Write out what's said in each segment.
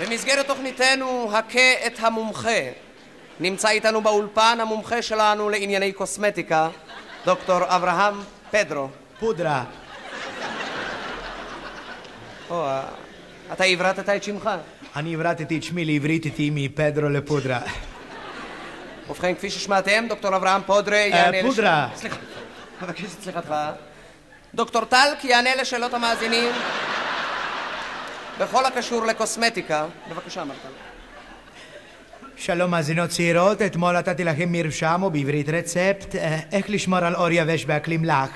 במסגרת תוכניתנו הכה את המומחה נמצא איתנו באולפן המומחה שלנו לענייני קוסמטיקה דוקטור אברהם פדרו פודרה. או, אה, אתה עברתת את שמך אני הברטתי את שמי לעברית איתי מפדרו לפודרה. ובכן כפי ששמעתם דוקטור אברהם פודרה יענה לש- פודרה. סליחה, מבקש את סליחתך דוקטור טלק יענה לשאלות המאזינים בכל הקשור לקוסמטיקה בבקשה מר טלק שלום מאזינות צעירות, אתמול נתתי לכם מרשם או בעברית רצפט אה, איך לשמור על אור יבש באקלים לח.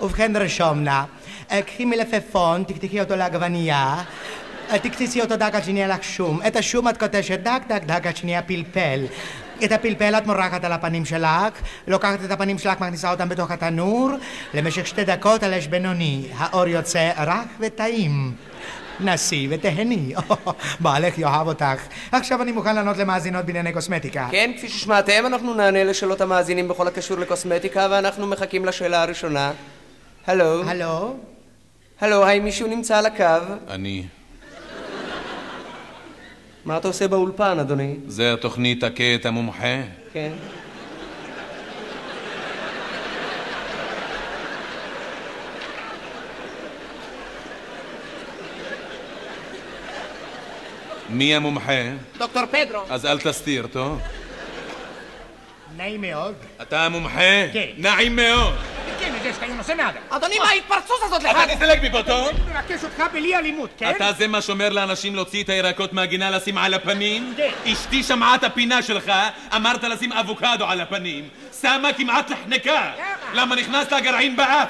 ובכן רשום נא, אה, קחי מלפפון, תקתקי אותו לעגבנייה, תקציצי אותו דק עד שנהיה לך שום. את השום את קוטשת דק דק דק עד שנהיה פלפל. את הפלפל את מורחת על הפנים שלך, לוקחת את הפנים שלך, מכניסה אותם בתוך התנור, למשך שתי דקות על אש בינוני. האור יוצא רך וטעים. נסי ותהני, בעלך יאהב אותך. עכשיו אני מוכן לענות למאזינות בענייני קוסמטיקה. כן, כפי ששמעתם, אנחנו נענה לשאלות המאזינים בכל הקשור לקוסמטיקה, ואנחנו מחכים לשאלה הראשונה. הלו? הלו? הלו, האם מישהו נמצא על הקו? אני. מה אתה עושה באולפן, אדוני? זה התוכנית הכה את המומחה? כן. מי המומחה? דוקטור פדרו. אז אל תסתיר, טוב? נעים מאוד. אתה המומחה? כן. נעים מאוד. זה אני נושא נאדה. אדוני, מה ההתפרצות הזאת לך? אתה תסתלק מפה, טוב? מבקש אותך בלי אלימות, כן? אתה זה מה שאומר לאנשים להוציא את הירקות מהגינה לשים על הפנים? כן. אשתי שמעה את הפינה שלך, אמרת לשים אבוקדו על הפנים. שמה כמעט נחנקה. למה נכנס לה גרעין באף?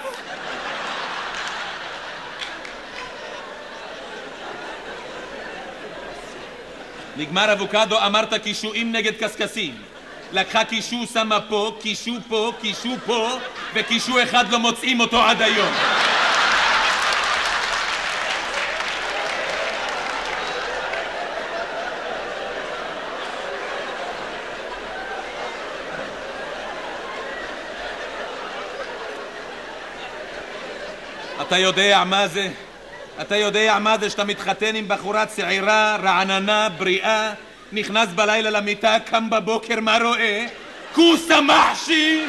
נגמר אבוקדו, אמרת קישואים נגד קשקשים. לקחה קישו, שמה פה, קישו פה, קישו פה, וקישו אחד לא מוצאים אותו עד היום. אתה יודע מה זה? אתה יודע מה זה שאתה מתחתן עם בחורה צעירה, רעננה, בריאה, נכנס בלילה למיטה, קם בבוקר, מה רואה? כוסה מחשי!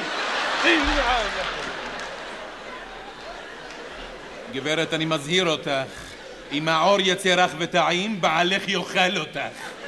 גברת, אני מזהיר אותך, אם העור יצא רך וטעים, בעלך יאכל אותך.